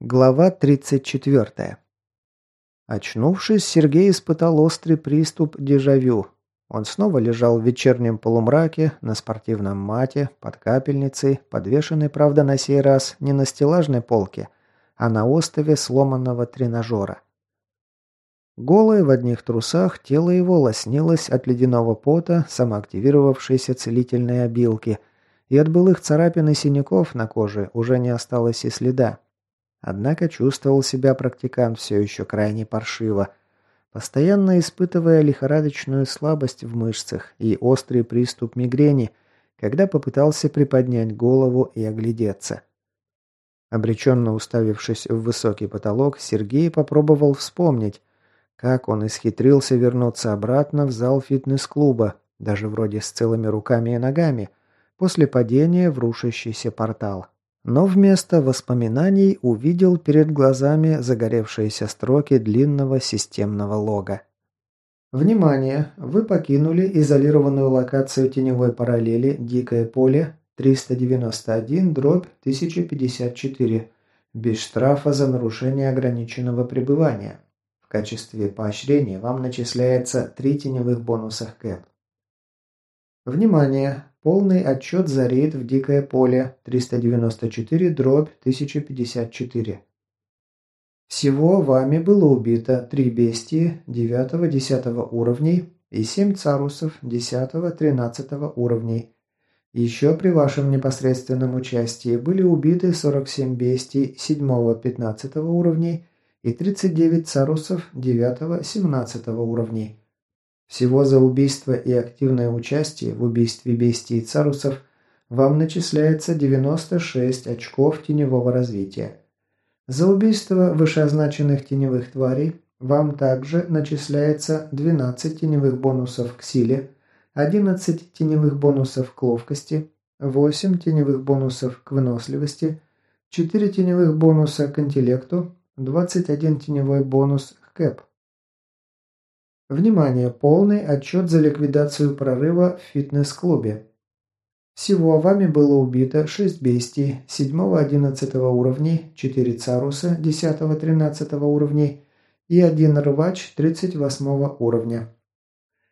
Глава 34. Очнувшись, Сергей испытал острый приступ дежавю. Он снова лежал в вечернем полумраке, на спортивном мате, под капельницей, подвешенной, правда, на сей раз не на стеллажной полке, а на остове сломанного тренажера. Голое в одних трусах, тело его лоснилось от ледяного пота, самоактивировавшейся целительной обилки, и от былых царапин и синяков на коже уже не осталось и следа. Однако чувствовал себя практикант все еще крайне паршиво, постоянно испытывая лихорадочную слабость в мышцах и острый приступ мигрени, когда попытался приподнять голову и оглядеться. Обреченно уставившись в высокий потолок, Сергей попробовал вспомнить, как он исхитрился вернуться обратно в зал фитнес-клуба, даже вроде с целыми руками и ногами, после падения в рушащийся портал но вместо воспоминаний увидел перед глазами загоревшиеся строки длинного системного лога. Внимание! Вы покинули изолированную локацию теневой параллели «Дикое поле» 391 дробь 1054 без штрафа за нарушение ограниченного пребывания. В качестве поощрения вам начисляется 3 теневых бонусах КЭП. Внимание! Полный отчет за рейд в Дикое поле 394 дробь 1054. Всего вами было убито 3 бестии 9-10 уровней и 7 царусов 10-13 уровней. Еще при вашем непосредственном участии были убиты 47 бестий 7-15 уровней и 39 царусов 9-17 уровней. Всего за убийство и активное участие в убийстве бестий и царусов вам начисляется 96 очков теневого развития. За убийство вышеозначенных теневых тварей вам также начисляется 12 теневых бонусов к силе, 11 теневых бонусов к ловкости, 8 теневых бонусов к выносливости, 4 теневых бонуса к интеллекту, 21 теневой бонус к кэп. Внимание! Полный отчет за ликвидацию прорыва в фитнес-клубе. Всего вами было убито 6 бестий 7-11 уровней, 4 царуса 10-13 уровней и 1 рвач 38 уровня.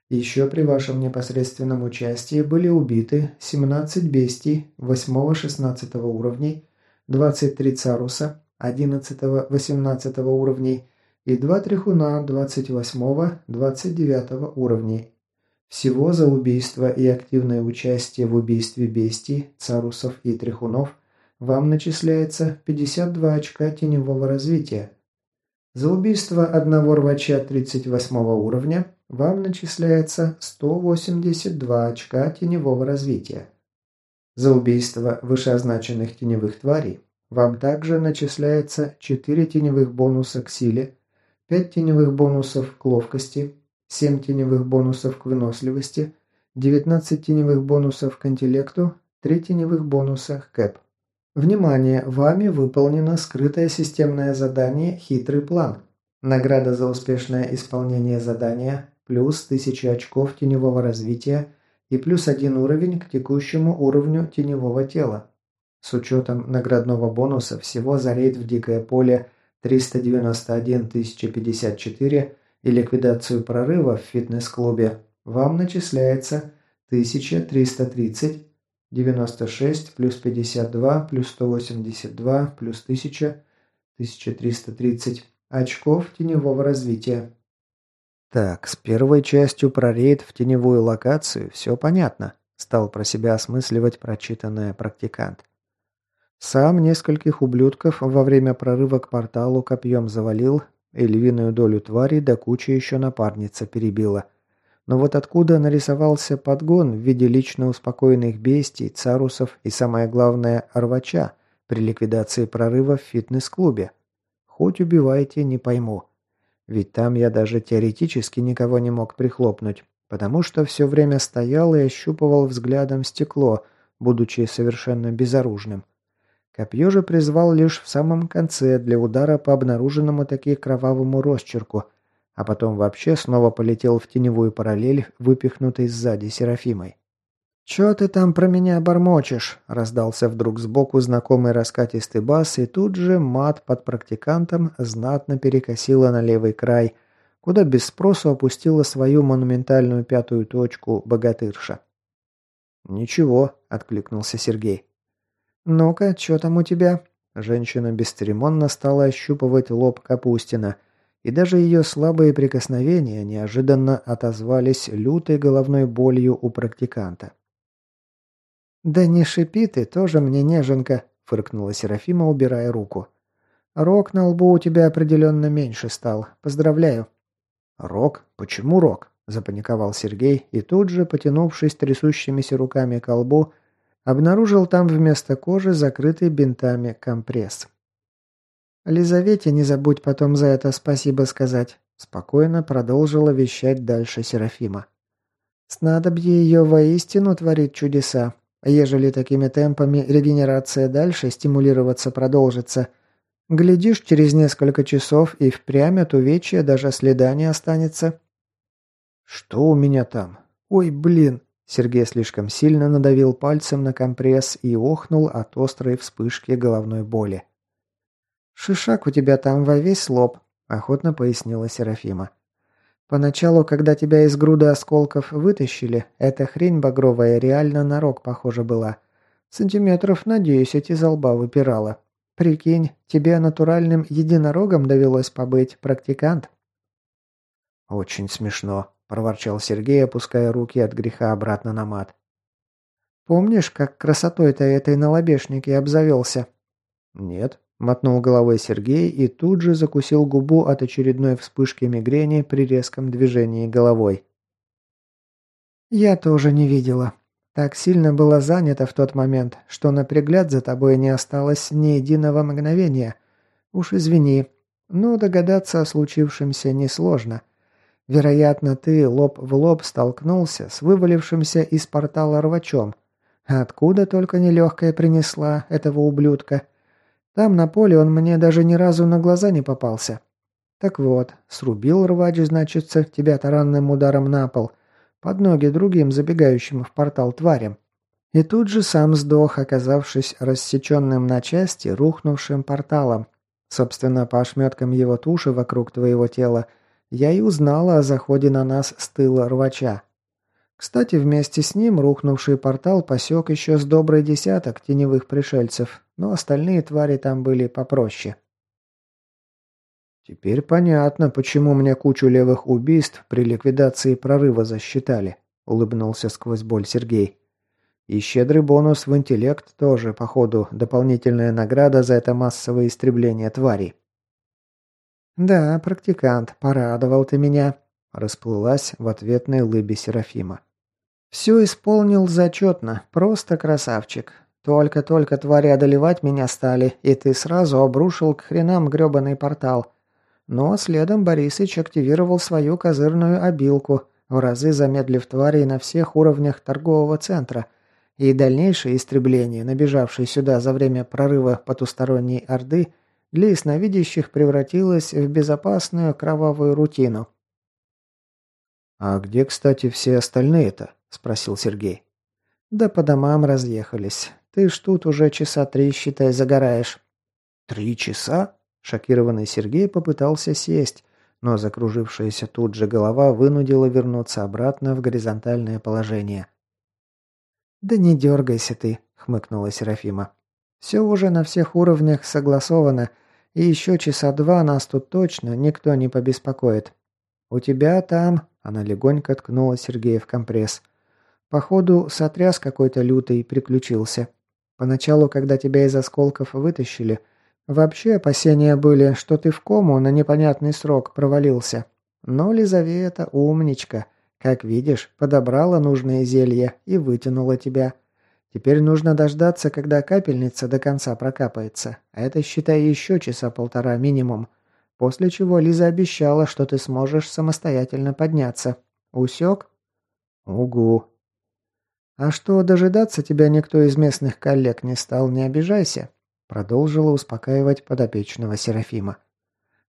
Еще при вашем непосредственном участии были убиты 17 бестий 8-16 уровней, 23 царуса 11-18 уровней и два трехуна 28-29 уровней. Всего за убийство и активное участие в убийстве бестий, царусов и трехунов вам начисляется 52 очка теневого развития. За убийство одного рвача 38 уровня вам начисляется 182 очка теневого развития. За убийство вышеозначенных теневых тварей вам также начисляется 4 теневых бонуса к силе, 5 теневых бонусов к ловкости, 7 теневых бонусов к выносливости, 19 теневых бонусов к интеллекту, 3 теневых бонуса к кэп. Внимание! Вами выполнено скрытое системное задание «Хитрый план». Награда за успешное исполнение задания плюс 1000 очков теневого развития и плюс 1 уровень к текущему уровню теневого тела. С учетом наградного бонуса всего за рейд в Дикое поле 391 1054 и ликвидацию прорыва в фитнес-клубе вам начисляется 1330, 96 плюс 52 плюс 182 плюс 1000, 1330 очков теневого развития. Так, с первой частью про рейд в теневую локацию все понятно, стал про себя осмысливать прочитанное практикант. Сам нескольких ублюдков во время прорыва к порталу копьем завалил, и львиную долю тварей до кучи еще напарница перебила. Но вот откуда нарисовался подгон в виде лично успокоенных бестий, царусов и, самое главное, рвача при ликвидации прорыва в фитнес-клубе? Хоть убивайте, не пойму. Ведь там я даже теоретически никого не мог прихлопнуть, потому что все время стоял и ощупывал взглядом стекло, будучи совершенно безоружным. Копье же призвал лишь в самом конце для удара по обнаруженному таки кровавому росчерку, а потом вообще снова полетел в теневую параллель, выпихнутой сзади Серафимой. «Чё ты там про меня бормочешь?» – раздался вдруг сбоку знакомый раскатистый бас, и тут же мат под практикантом знатно перекосила на левый край, куда без спросу опустила свою монументальную пятую точку богатырша. «Ничего», – откликнулся Сергей. «Ну-ка, чё там у тебя?» Женщина бесцеремонно стала ощупывать лоб Капустина, и даже ее слабые прикосновения неожиданно отозвались лютой головной болью у практиканта. «Да не шипи ты, тоже мне неженка», — фыркнула Серафима, убирая руку. «Рок на лбу у тебя определенно меньше стал. Поздравляю». «Рок? Почему рок?» – запаниковал Сергей и тут же, потянувшись трясущимися руками к лбу, обнаружил там вместо кожи закрытый бинтами компресс. «Лизавете не забудь потом за это спасибо сказать», – спокойно продолжила вещать дальше Серафима. «Снадобье ее воистину творит чудеса, Ежели такими темпами регенерация дальше стимулироваться продолжится, глядишь, через несколько часов и впрямь от увечья даже следа не останется. «Что у меня там? Ой, блин!» Сергей слишком сильно надавил пальцем на компресс и охнул от острой вспышки головной боли. «Шишак у тебя там во весь лоб», – охотно пояснила Серафима. Поначалу, когда тебя из груды осколков вытащили, эта хрень багровая реально на рог похожа была. Сантиметров на десять из выпирала. Прикинь, тебе натуральным единорогом довелось побыть, практикант. Очень смешно, проворчал Сергей, опуская руки от греха обратно на мат. Помнишь, как красотой-то этой на лобешнике обзавелся? Нет, Мотнул головой Сергей и тут же закусил губу от очередной вспышки мигрени при резком движении головой. «Я тоже не видела. Так сильно была занята в тот момент, что на пригляд за тобой не осталось ни единого мгновения. Уж извини, но догадаться о случившемся несложно. Вероятно, ты лоб в лоб столкнулся с вывалившимся из портала рвачом. Откуда только нелегкая принесла этого ублюдка?» Там на поле он мне даже ни разу на глаза не попался. Так вот, срубил рвач, значится, тебя таранным ударом на пол, под ноги другим забегающим в портал тварям. И тут же сам сдох, оказавшись рассеченным на части, рухнувшим порталом. Собственно, по ошметкам его туши вокруг твоего тела я и узнала о заходе на нас с тыла рвача. Кстати, вместе с ним рухнувший портал посек еще с добрый десяток теневых пришельцев, но остальные твари там были попроще. Теперь понятно, почему мне кучу левых убийств при ликвидации прорыва засчитали, улыбнулся сквозь боль Сергей. И щедрый бонус в интеллект тоже, походу, дополнительная награда за это массовое истребление тварей. «Да, практикант, порадовал ты меня», – расплылась в ответной лыбе Серафима. «Все исполнил зачетно, просто красавчик. Только-только твари одолевать меня стали, и ты сразу обрушил к хренам грёбаный портал. Но следом Борисыч активировал свою козырную обилку, в разы замедлив тварей на всех уровнях торгового центра, и дальнейшее истребление, набежавшей сюда за время прорыва потусторонней Орды, для ясновидящих превратилось в безопасную кровавую рутину. «А где, кстати, все остальные-то?» – спросил Сергей. «Да по домам разъехались. Ты ж тут уже часа три, считай, загораешь». «Три часа?» – шокированный Сергей попытался сесть, но закружившаяся тут же голова вынудила вернуться обратно в горизонтальное положение. «Да не дергайся ты», – хмыкнула Серафима. «Все уже на всех уровнях согласовано, и еще часа два нас тут точно никто не побеспокоит. У тебя там...» – она легонько ткнула Сергея в компресс – Походу, сотряс какой-то лютый приключился. Поначалу, когда тебя из осколков вытащили, вообще опасения были, что ты в кому на непонятный срок провалился. Но Лизавета умничка. Как видишь, подобрала нужные зелья и вытянула тебя. Теперь нужно дождаться, когда капельница до конца прокапается. А это, считай, еще часа полтора минимум. После чего Лиза обещала, что ты сможешь самостоятельно подняться. Усек? Угу, «А что, дожидаться тебя никто из местных коллег не стал, не обижайся», продолжила успокаивать подопечного Серафима.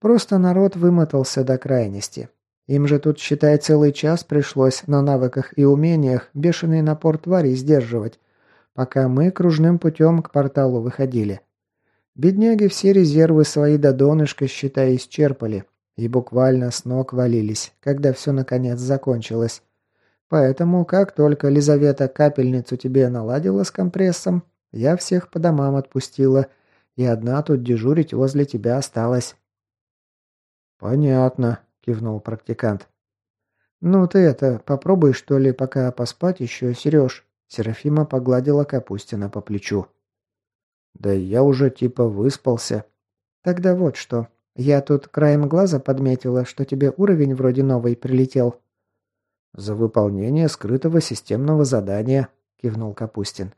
«Просто народ вымотался до крайности. Им же тут, считай, целый час пришлось на навыках и умениях бешеный напор тварей сдерживать, пока мы кружным путем к порталу выходили. Бедняги все резервы свои до донышка, считай, исчерпали, и буквально с ног валились, когда все наконец закончилось. Поэтому, как только Лизавета капельницу тебе наладила с компрессом, я всех по домам отпустила, и одна тут дежурить возле тебя осталась». «Понятно», – кивнул практикант. «Ну ты это, попробуй что ли пока поспать еще, Сереж?» Серафима погладила Капустина по плечу. «Да я уже типа выспался». «Тогда вот что. Я тут краем глаза подметила, что тебе уровень вроде новый прилетел». «За выполнение скрытого системного задания», – кивнул Капустин.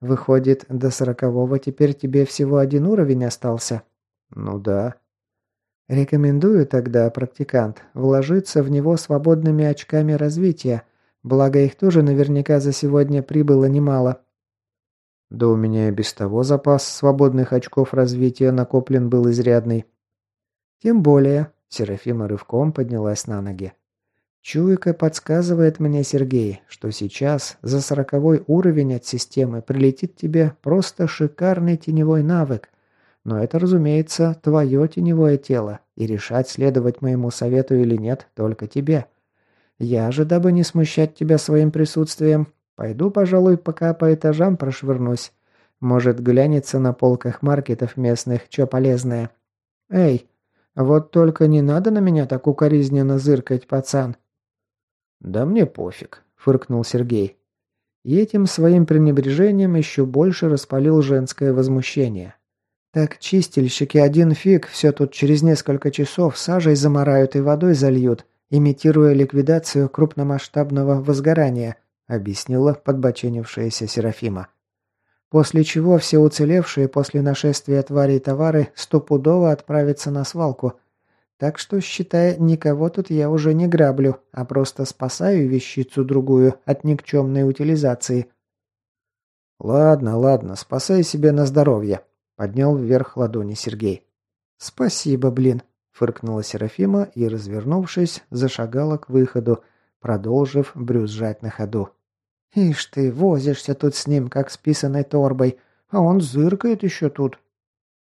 «Выходит, до сорокового теперь тебе всего один уровень остался?» «Ну да». «Рекомендую тогда, практикант, вложиться в него свободными очками развития, благо их тоже наверняка за сегодня прибыло немало». «Да у меня и без того запас свободных очков развития накоплен был изрядный». «Тем более», – Серафима рывком поднялась на ноги. Чуйка подсказывает мне, Сергей, что сейчас за сороковой уровень от системы прилетит тебе просто шикарный теневой навык. Но это, разумеется, твое теневое тело, и решать, следовать моему совету или нет, только тебе. Я же, дабы не смущать тебя своим присутствием, пойду, пожалуй, пока по этажам прошвырнусь. Может, глянется на полках маркетов местных, что полезное. Эй, вот только не надо на меня так укоризненно зыркать, пацан. «Да мне пофиг», – фыркнул Сергей. И этим своим пренебрежением еще больше распалил женское возмущение. «Так чистильщики один фиг, все тут через несколько часов сажей замарают и водой зальют, имитируя ликвидацию крупномасштабного возгорания», объяснила подбоченившаяся Серафима. После чего все уцелевшие после нашествия тварей товары стопудово отправятся на свалку, так что, считай, никого тут я уже не граблю, а просто спасаю вещицу другую от никчемной утилизации. Ладно, ладно, спасай себе на здоровье, поднял вверх ладони Сергей. Спасибо, блин, фыркнула Серафима и, развернувшись, зашагала к выходу, продолжив брюзжать на ходу. «Ишь ты, возишься тут с ним, как с писаной торбой, а он зыркает еще тут,